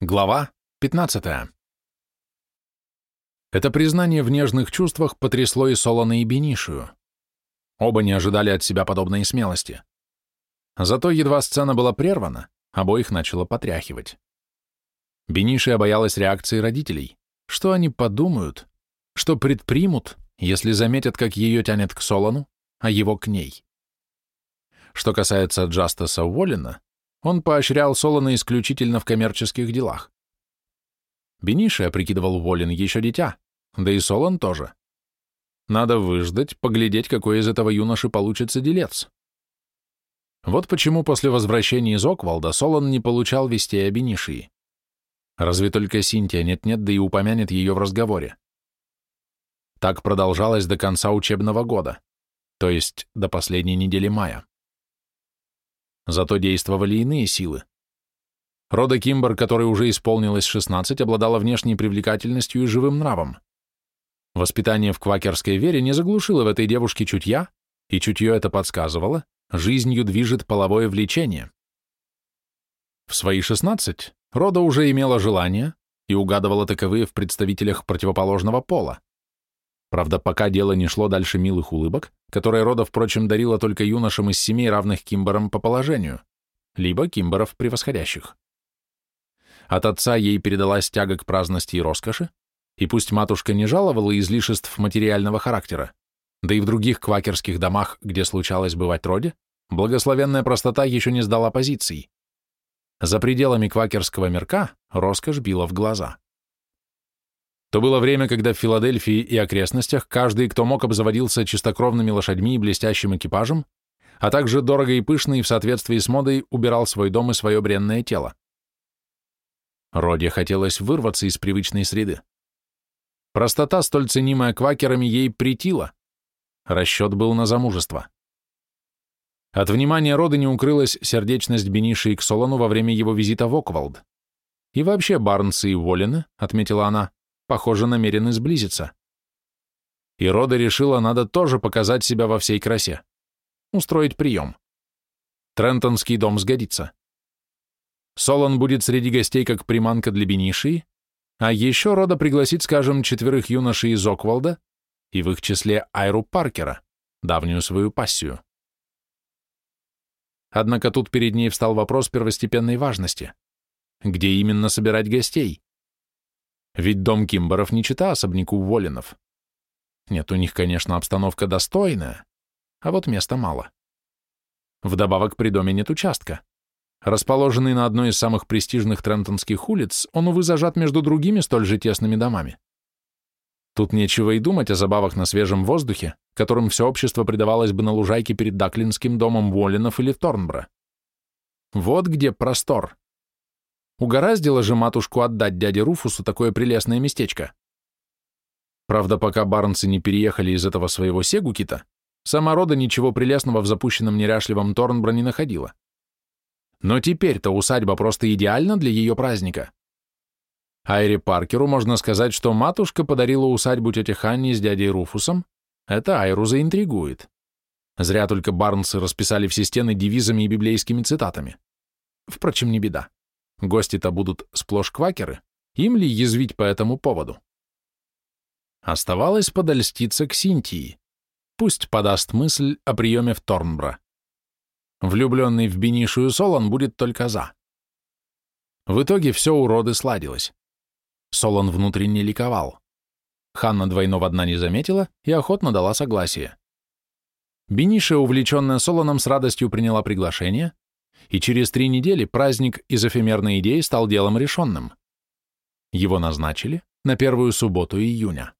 Глава 15. Это признание в нежных чувствах потрясло и Солона, и Бенишию. Оба не ожидали от себя подобной смелости. Зато едва сцена была прервана, обоих начало потряхивать. Бенишия боялась реакции родителей. Что они подумают? Что предпримут, если заметят, как ее тянет к Солону, а его к ней? Что касается Джастаса Уоллина, он поощрял Солона исключительно в коммерческих делах. Бениша прикидывал Волин еще дитя, да и Солон тоже. Надо выждать, поглядеть, какой из этого юноши получится делец. Вот почему после возвращения из Оквалда Солон не получал вестей о Бенишии. Разве только Синтия нет-нет, да и упомянет ее в разговоре. Так продолжалось до конца учебного года, то есть до последней недели мая. Зато действовали иные силы. Рода Кимбер, которой уже исполнилось 16, обладала внешней привлекательностью и живым нравом. Воспитание в квакерской вере не заглушило в этой девушке чутья, и чутье это подсказывало, жизнью движет половое влечение. В свои 16 Рода уже имела желания и угадывала таковые в представителях противоположного пола. Правда, пока дело не шло дальше милых улыбок, которые Рода, впрочем, дарила только юношам из семей, равных Кимберам по положению, либо Кимберов превосходящих. От отца ей передалась тяга к праздности и роскоши, и пусть матушка не жаловала излишеств материального характера, да и в других квакерских домах, где случалось бывать роде, благословенная простота еще не сдала позиций. За пределами квакерского мирка роскошь била в глаза. То было время, когда в Филадельфии и окрестностях каждый, кто мог, обзаводился чистокровными лошадьми и блестящим экипажем, а также дорого и пышно и в соответствии с модой убирал свой дом и свое бренное тело. Роде хотелось вырваться из привычной среды. Простота, столь ценимая квакерами, ей притила. Расчет был на замужество. От внимания рода не укрылась сердечность Бениши и к Солону во время его визита в Оквалд. И вообще Барнсы и Волины, отметила она, похоже, намерены сблизиться. И Рода решила, надо тоже показать себя во всей красе. Устроить прием. Трентонский дом сгодится. Солон будет среди гостей как приманка для Бениши, а еще Рода пригласит, скажем, четверых юношей из Оквалда и в их числе Айру Паркера, давнюю свою пассию. Однако тут перед ней встал вопрос первостепенной важности. Где именно собирать гостей? Ведь дом Кимберов не чита особняку Волинов. Нет, у них, конечно, обстановка достойная, а вот места мало. Вдобавок при доме нет участка. Расположенный на одной из самых престижных трентонских улиц, он, увы, зажат между другими столь же тесными домами. Тут нечего и думать о забавах на свежем воздухе, которым все общество предавалось бы на лужайке перед Даклинским домом Волинов или Торнбра. Вот где простор. Угораздило же матушку отдать дяде Руфусу такое прелестное местечко. Правда, пока барнцы не переехали из этого своего Сегукита, сама рода ничего прелестного в запущенном неряшливом Торнбро не находила. Но теперь-то усадьба просто идеальна для ее праздника. Айре Паркеру можно сказать, что матушка подарила усадьбу тете Ханни с дядей Руфусом. Это Айру заинтригует. Зря только барнцы расписали все стены девизами и библейскими цитатами. Впрочем, не беда. Гости-то будут сплошь квакеры, им ли язвить по этому поводу? Оставалось подольститься к Синтии. Пусть подаст мысль о приеме в Торнбро. Влюбленный в Бенишию Солон будет только за. В итоге все уроды сладилось. Солон внутренне ликовал. Ханна двойного дна не заметила и охотно дала согласие. Бениша, увлеченная Солоном, с радостью приняла приглашение, и через три недели праздник из эфемерной идеи стал делом решенным. Его назначили на первую субботу июня.